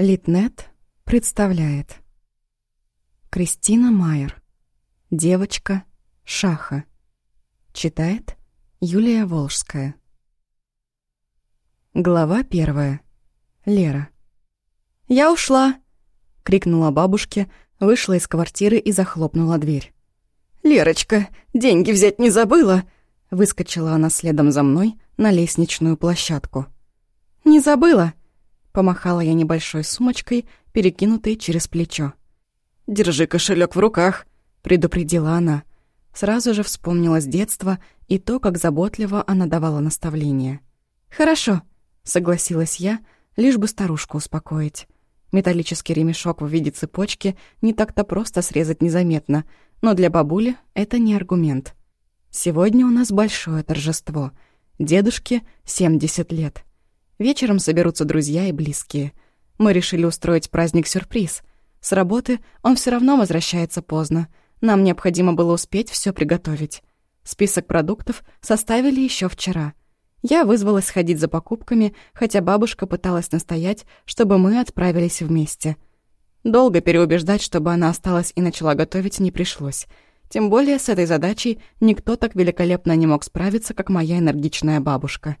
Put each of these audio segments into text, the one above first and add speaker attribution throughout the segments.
Speaker 1: Литнет представляет Кристина Майер Девочка Шаха Читает Юлия Волжская Глава первая Лера «Я ушла!» — крикнула бабушке, вышла из квартиры и захлопнула дверь.
Speaker 2: «Лерочка, деньги взять не забыла?»
Speaker 1: Выскочила она следом за мной на лестничную площадку.
Speaker 2: «Не забыла?»
Speaker 1: Помахала я небольшой сумочкой, перекинутой через плечо.
Speaker 2: «Держи кошелек в руках», — предупредила она.
Speaker 1: Сразу же вспомнила с детства и то, как заботливо она давала наставления.
Speaker 2: «Хорошо», —
Speaker 1: согласилась я, лишь бы старушку успокоить. Металлический ремешок в виде цепочки не так-то просто срезать незаметно, но для бабули это не аргумент. Сегодня у нас большое торжество. Дедушке 70 лет. Вечером соберутся друзья и близкие. Мы решили устроить праздник-сюрприз. С работы он все равно возвращается поздно. Нам необходимо было успеть все приготовить. Список продуктов составили еще вчера. Я вызвалась сходить за покупками, хотя бабушка пыталась настоять, чтобы мы отправились вместе. Долго переубеждать, чтобы она осталась и начала готовить, не пришлось. Тем более с этой задачей никто так великолепно не мог справиться, как моя энергичная бабушка.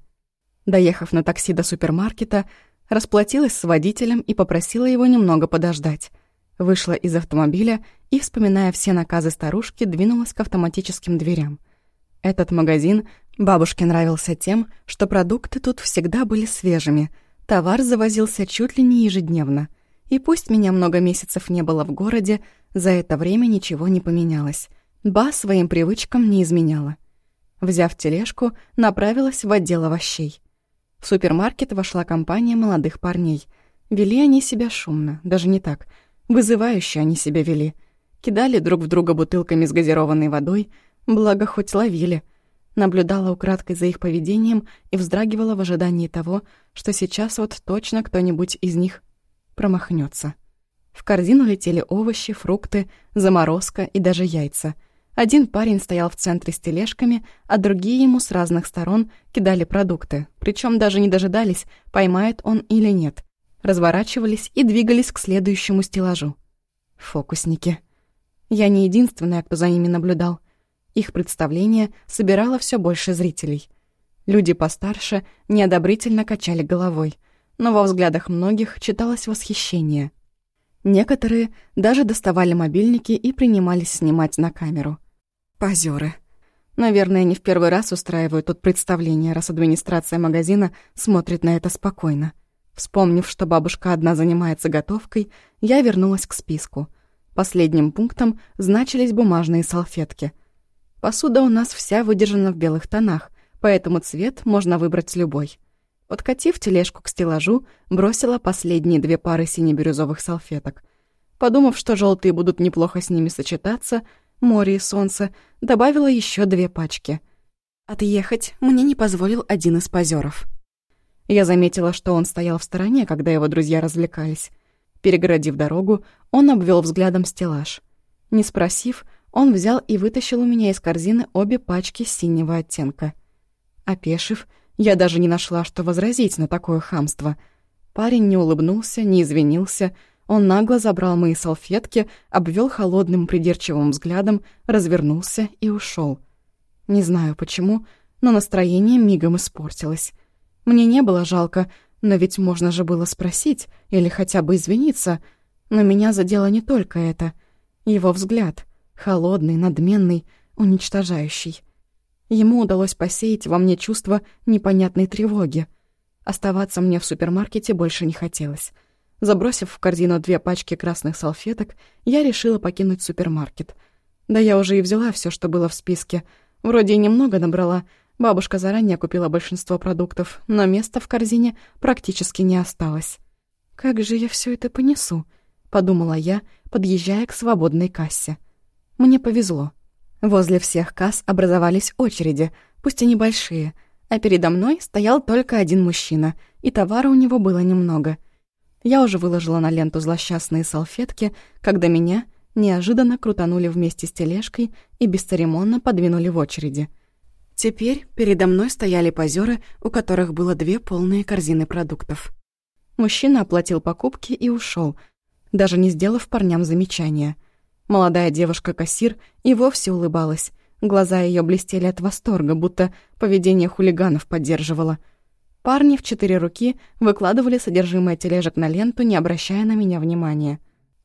Speaker 1: Доехав на такси до супермаркета, расплатилась с водителем и попросила его немного подождать. Вышла из автомобиля и, вспоминая все наказы старушки, двинулась к автоматическим дверям. Этот магазин бабушке нравился тем, что продукты тут всегда были свежими, товар завозился чуть ли не ежедневно. И пусть меня много месяцев не было в городе, за это время ничего не поменялось. Ба своим привычкам не изменяла. Взяв тележку, направилась в отдел овощей. В супермаркет вошла компания молодых парней. Вели они себя шумно, даже не так. Вызывающе они себя вели. Кидали друг в друга бутылками с газированной водой, благо хоть ловили. Наблюдала украдкой за их поведением и вздрагивала в ожидании того, что сейчас вот точно кто-нибудь из них промахнется. В корзину летели овощи, фрукты, заморозка и даже яйца — один парень стоял в центре с тележками, а другие ему с разных сторон кидали продукты, причем даже не дожидались, поймает он или нет. Разворачивались и двигались к следующему стеллажу. Фокусники. Я не единственная, кто за ними наблюдал. Их представление собирало все больше зрителей. Люди постарше неодобрительно качали головой, но во взглядах многих читалось восхищение. Некоторые даже доставали мобильники и принимались снимать на камеру — Позеры. Наверное, не в первый раз устраивают тут представление, раз администрация магазина смотрит на это спокойно. Вспомнив, что бабушка одна занимается готовкой, я вернулась к списку. Последним пунктом значились бумажные салфетки. Посуда у нас вся выдержана в белых тонах, поэтому цвет можно выбрать любой. Подкатив тележку к стеллажу, бросила последние две пары сине-бирюзовых салфеток. Подумав, что желтые будут неплохо с ними сочетаться, море и солнце, добавила еще две пачки. Отъехать мне не позволил один из позеров. Я заметила, что он стоял в стороне, когда его друзья развлекались. Перегородив дорогу, он обвел взглядом стеллаж. Не спросив, он взял и вытащил у меня из корзины обе пачки синего оттенка. Опешив, я даже не нашла, что возразить на такое хамство. Парень не улыбнулся, не извинился, он нагло забрал мои салфетки, обвел холодным придирчивым взглядом, развернулся и ушел. Не знаю почему, но настроение мигом испортилось. Мне не было жалко, но ведь можно же было спросить или хотя бы извиниться. Но меня задело не только это. Его взгляд, холодный, надменный, уничтожающий. Ему удалось посеять во мне чувство непонятной тревоги. Оставаться мне в супермаркете больше не хотелось. Забросив в корзину две пачки красных салфеток, я решила покинуть супермаркет. Да я уже и взяла все, что было в списке. Вроде и немного набрала. Бабушка заранее купила большинство продуктов, но места в корзине практически не осталось. «Как же я все это понесу?» — подумала я, подъезжая к свободной кассе. Мне повезло. Возле всех касс образовались очереди, пусть и небольшие, а передо мной стоял только один мужчина, и товара у него было немного — я уже выложила на ленту злосчастные салфетки, когда меня неожиданно крутанули вместе с тележкой и бесцеремонно подвинули в очереди. Теперь передо мной стояли позеры, у которых было две полные корзины продуктов. Мужчина оплатил покупки и ушел, даже не сделав парням замечания. Молодая девушка-кассир и вовсе улыбалась. Глаза ее блестели от восторга, будто поведение хулиганов поддерживала. Парни в четыре руки выкладывали содержимое тележек на ленту, не обращая на меня внимания.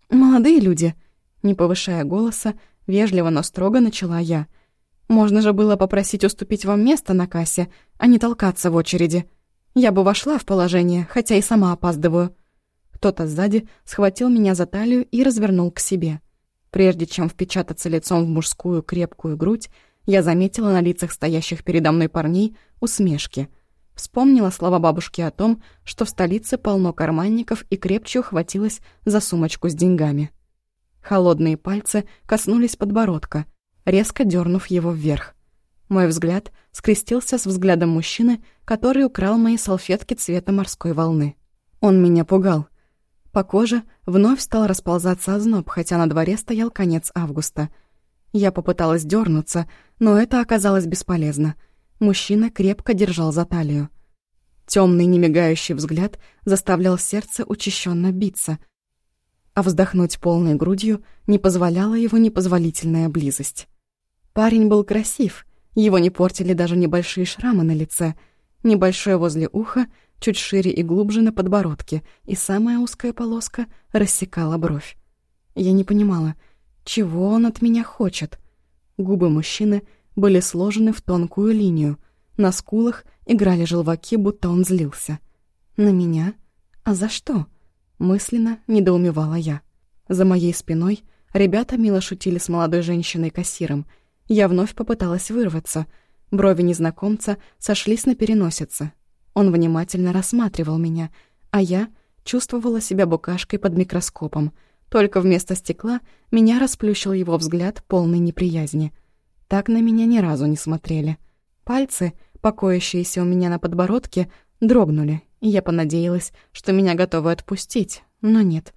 Speaker 1: «Молодые люди», — не повышая голоса, вежливо, но строго начала я. «Можно же было попросить уступить вам место на кассе, а не толкаться в очереди. Я бы вошла в положение, хотя и сама опаздываю». Кто-то сзади схватил меня за талию и развернул к себе. Прежде чем впечататься лицом в мужскую крепкую грудь, я заметила на лицах стоящих передо мной парней усмешки. Вспомнила слова бабушки о том, что в столице полно карманников и крепче ухватилась за сумочку с деньгами. Холодные пальцы коснулись подбородка, резко дернув его вверх. Мой взгляд скрестился с взглядом мужчины, который украл мои салфетки цвета морской волны. Он меня пугал. По коже вновь стал расползаться озноб, хотя на дворе стоял конец августа. Я попыталась дернуться, но это оказалось бесполезно. Мужчина крепко держал за талию. Темный немигающий взгляд заставлял сердце учащенно биться, а вздохнуть полной грудью не позволяла его непозволительная близость. Парень был красив, его не портили даже небольшие шрамы на лице, небольшое возле уха — чуть шире и глубже на подбородке, и самая узкая полоска рассекала бровь. Я не понимала, чего он от меня хочет. Губы мужчины были сложены в тонкую линию, на скулах играли желваки, будто он злился. На меня? А за что? Мысленно недоумевала я. За моей спиной ребята мило шутили с молодой женщиной-кассиром. Я вновь попыталась вырваться. Брови незнакомца сошлись на переносице, он внимательно рассматривал меня, а я чувствовала себя букашкой под микроскопом. Только вместо стекла меня расплющил его взгляд полной неприязни. Так на меня ни разу не смотрели. Пальцы, покоящиеся у меня на подбородке, дрогнули, и я понадеялась, что меня готовы отпустить, но нет.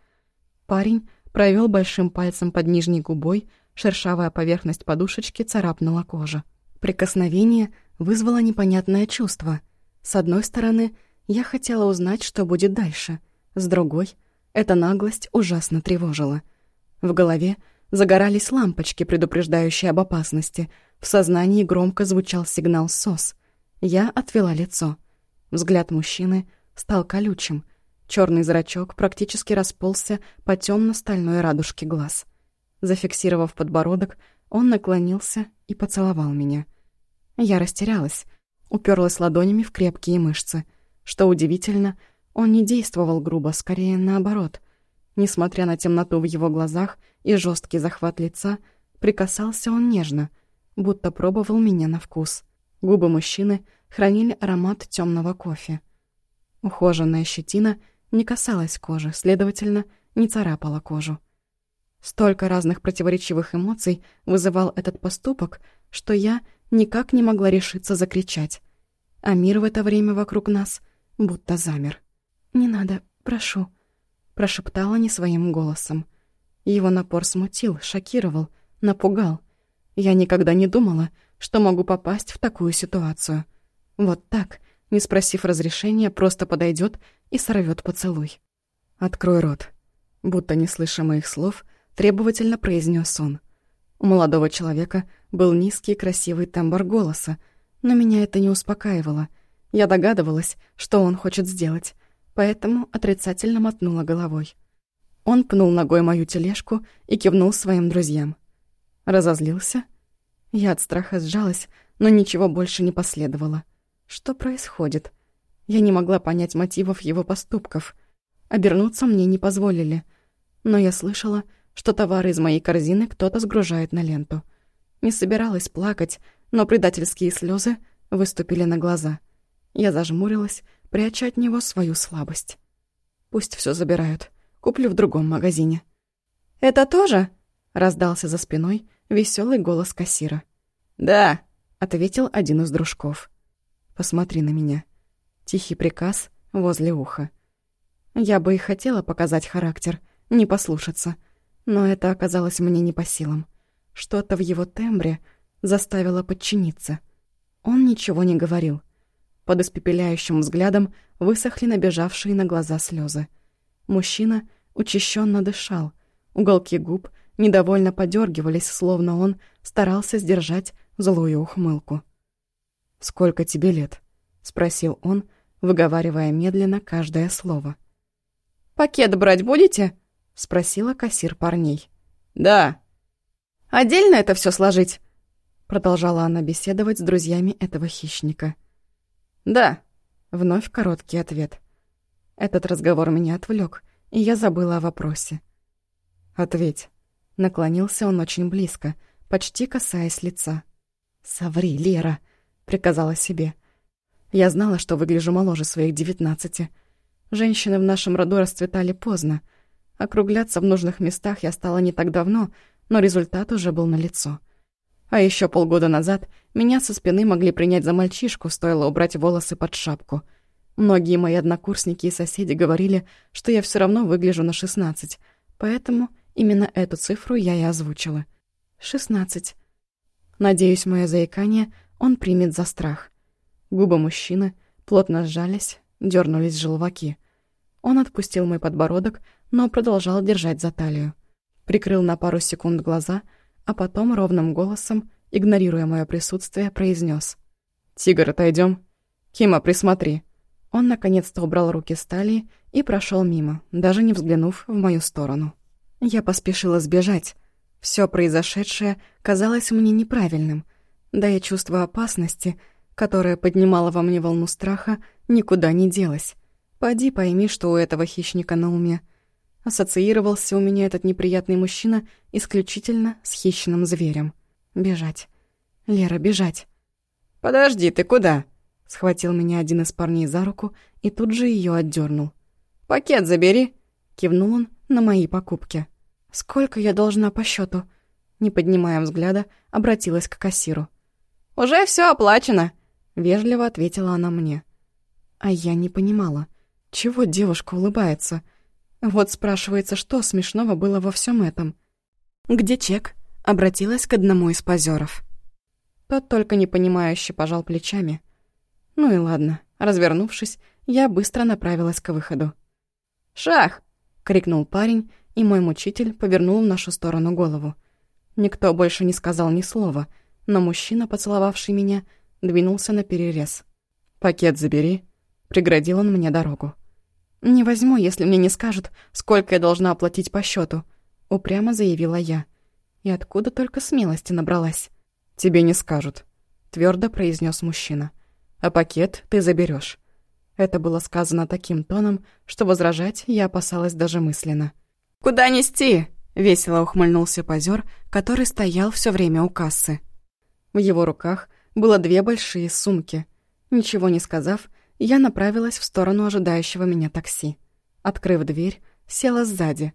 Speaker 1: Парень провел большим пальцем под нижней губой, шершавая поверхность подушечки царапнула кожу. Прикосновение вызвало непонятное чувство — с одной стороны, я хотела узнать, что будет дальше. С другой, эта наглость ужасно тревожила. В голове загорались лампочки, предупреждающие об опасности. В сознании громко звучал сигнал СОС. Я отвела лицо. Взгляд мужчины стал колючим. Черный зрачок практически расползся по темно стальной радужке глаз. Зафиксировав подбородок, он наклонился и поцеловал меня. Я растерялась. Уперлась ладонями в крепкие мышцы. Что удивительно, он не действовал грубо, скорее наоборот. Несмотря на темноту в его глазах и жесткий захват лица, прикасался он нежно, будто пробовал меня на вкус. Губы мужчины хранили аромат темного кофе. Ухоженная щетина не касалась кожи, следовательно, не царапала кожу. Столько разных противоречивых эмоций вызывал этот поступок, что я никак не могла решиться закричать. А мир в это время вокруг нас будто замер. «Не надо, прошу», — прошептала не своим голосом. Его напор смутил, шокировал, напугал. Я никогда не думала, что могу попасть в такую ситуацию. Вот так, не спросив разрешения, просто подойдет и сорвет поцелуй. «Открой рот», будто не слыша моих слов, требовательно произнес он. У молодого человека был низкий красивый тембр голоса, но меня это не успокаивало. Я догадывалась, что он хочет сделать, поэтому отрицательно мотнула головой. Он пнул ногой мою тележку и кивнул своим друзьям. Разозлился? Я от страха сжалась, но ничего больше не последовало. Что происходит? Я не могла понять мотивов его поступков. Обернуться мне не позволили. Но я слышала, что товары из моей корзины кто-то сгружает на ленту. Не собиралась плакать, но предательские слезы выступили на глаза. Я зажмурилась, пряча от него свою слабость. Пусть все забирают. Куплю в другом магазине. «Это тоже?» — раздался за спиной веселый голос кассира.
Speaker 2: «Да», —
Speaker 1: ответил один из дружков. «Посмотри на меня». Тихий приказ возле уха. Я бы и хотела показать характер, не послушаться — но это оказалось мне не по силам. Что-то в его тембре заставило подчиниться. Он ничего не говорил. Под испепеляющим взглядом высохли набежавшие на глаза слезы. Мужчина учащенно дышал. Уголки губ недовольно подергивались, словно он старался сдержать злую ухмылку. «Сколько тебе лет?» — спросил он, выговаривая медленно каждое слово. «Пакет брать будете?» — спросила кассир парней.
Speaker 2: «Да».
Speaker 1: «Отдельно это все сложить?» Продолжала она беседовать с друзьями этого хищника.
Speaker 2: «Да».
Speaker 1: Вновь короткий ответ. Этот разговор меня отвлек, и я забыла о вопросе. «Ответь». Наклонился он очень близко, почти касаясь лица. «Соври, Лера», — приказала себе. Я знала, что выгляжу моложе своих девятнадцати. Женщины в нашем роду расцветали поздно. Округляться в нужных местах я стала не так давно, но результат уже был налицо. А еще полгода назад меня со спины могли принять за мальчишку, стоило убрать волосы под шапку. Многие мои однокурсники и соседи говорили, что я все равно выгляжу на шестнадцать, поэтому именно эту цифру я и озвучила. Шестнадцать. Надеюсь, мое заикание он примет за страх. Губы мужчины плотно сжались, дернулись желваки. Он отпустил мой подбородок, но продолжал держать за талию. Прикрыл на пару секунд глаза — а потом ровным голосом, игнорируя мое присутствие, произнес: «Тигр, отойдем. Кима, присмотри». Он наконец-то убрал руки с талии и прошел мимо, даже не взглянув в мою сторону. Я поспешила сбежать. Все произошедшее казалось мне неправильным, да и чувство опасности, которое поднимало во мне волну страха, никуда не делось. Поди пойми, что у этого хищника на уме — Ассоциировался у меня этот неприятный мужчина исключительно с хищным зверем. Бежать. Лера, бежать.
Speaker 2: «Подожди, ты куда?»
Speaker 1: Схватил меня один из парней за руку и тут же ее отдернул.
Speaker 2: «Пакет забери!»
Speaker 1: Кивнул он на мои покупки. «Сколько я должна по счету? Не поднимая взгляда, обратилась к кассиру.
Speaker 2: «Уже все оплачено!»
Speaker 1: Вежливо ответила она мне. А я не понимала, чего девушка улыбается — вот спрашивается, что смешного было во всем этом. «Где чек?» — обратилась к одному из позеров. Тот только непонимающе пожал плечами. Ну и ладно, развернувшись, я быстро направилась к выходу.
Speaker 2: «Шах!» — крикнул парень, и мой мучитель повернул в нашу сторону голову.
Speaker 1: Никто больше не сказал ни слова, но мужчина, поцеловавший меня, двинулся на перерез.
Speaker 2: «Пакет забери», — преградил он мне дорогу.
Speaker 1: «Не возьму, если мне не скажут, сколько я должна оплатить по счету, упрямо заявила я. И откуда только смелости набралась.
Speaker 2: «Тебе не скажут», — твердо произнес мужчина. «А пакет ты заберешь. Это было сказано таким тоном, что возражать я опасалась даже мысленно.
Speaker 1: «Куда нести?» — весело ухмыльнулся позер, который стоял все время у кассы. В его руках было две большие сумки. Ничего не сказав, я направилась в сторону ожидающего меня такси. Открыв дверь, села сзади.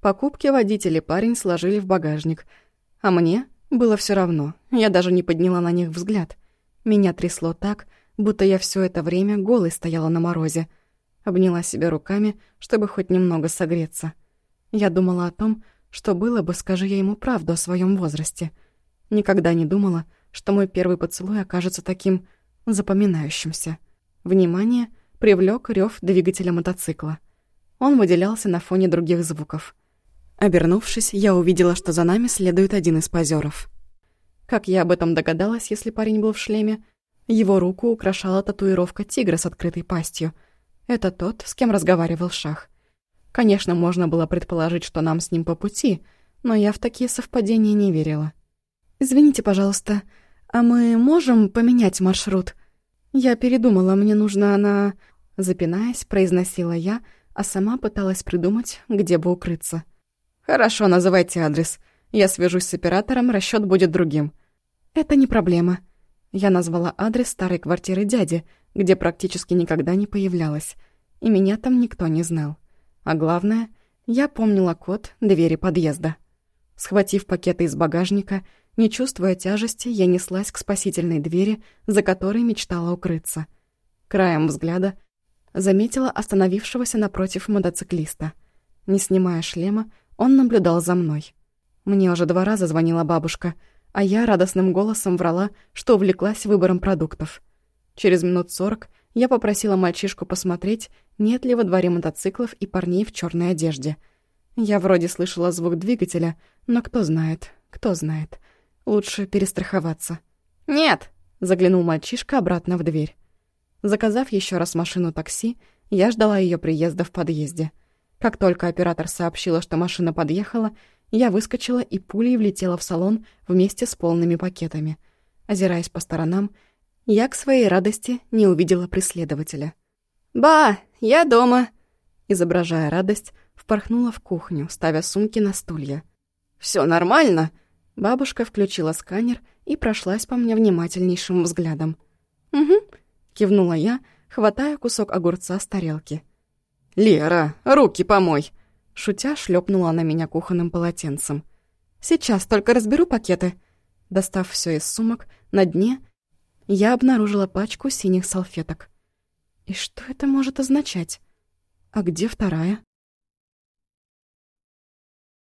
Speaker 1: Покупки водитель и парень сложили в багажник. А мне было все равно, я даже не подняла на них взгляд. Меня трясло так, будто я все это время голой стояла на морозе. Обняла себя руками, чтобы хоть немного согреться. Я думала о том, что было бы, скажи я ему правду о своем возрасте. Никогда не думала, что мой первый поцелуй окажется таким запоминающимся. Внимание привлек рев двигателя мотоцикла. Он выделялся на фоне других звуков. Обернувшись, я увидела, что за нами следует один из позеров. Как я об этом догадалась, если парень был в шлеме? Его руку украшала татуировка тигра с открытой пастью. Это тот, с кем разговаривал Шах. Конечно, можно было предположить, что нам с ним по пути, но я в такие совпадения не верила. «Извините, пожалуйста, а мы можем поменять маршрут?» «Я передумала, мне нужно она...» Запинаясь, произносила я, а сама пыталась придумать, где бы укрыться.
Speaker 2: «Хорошо, называйте адрес. Я свяжусь с оператором, расчет будет другим».
Speaker 1: «Это не проблема». Я назвала адрес старой квартиры дяди, где практически никогда не появлялась, и меня там никто не знал. А главное, я помнила код двери подъезда. Схватив пакеты из багажника, не чувствуя тяжести, я неслась к спасительной двери, за которой мечтала укрыться. Краем взгляда заметила остановившегося напротив мотоциклиста. Не снимая шлема, он наблюдал за мной. Мне уже два раза звонила бабушка, а я радостным голосом врала, что увлеклась выбором продуктов.
Speaker 2: Через минут сорок я попросила мальчишку посмотреть, нет ли во дворе мотоциклов и парней в черной одежде. Я вроде слышала звук двигателя, но кто знает, кто знает. Лучше перестраховаться. «Нет!» — заглянул мальчишка обратно в дверь. Заказав еще раз машину такси, я ждала ее приезда в подъезде. Как только оператор сообщила, что машина подъехала, я выскочила и пулей влетела в салон вместе с полными пакетами. Озираясь по сторонам, я к своей радости не увидела преследователя. «Ба, я дома!» Изображая радость, впорхнула в кухню, ставя сумки на стулья. Все нормально?» Бабушка включила сканер и прошлась по мне внимательнейшим взглядом. «Угу», — кивнула я, хватая кусок огурца с тарелки. «Лера, руки помой!» Шутя шлепнула на меня кухонным полотенцем. «Сейчас только разберу пакеты». Достав все из сумок, на дне я обнаружила пачку синих салфеток. И что это может означать? А где вторая?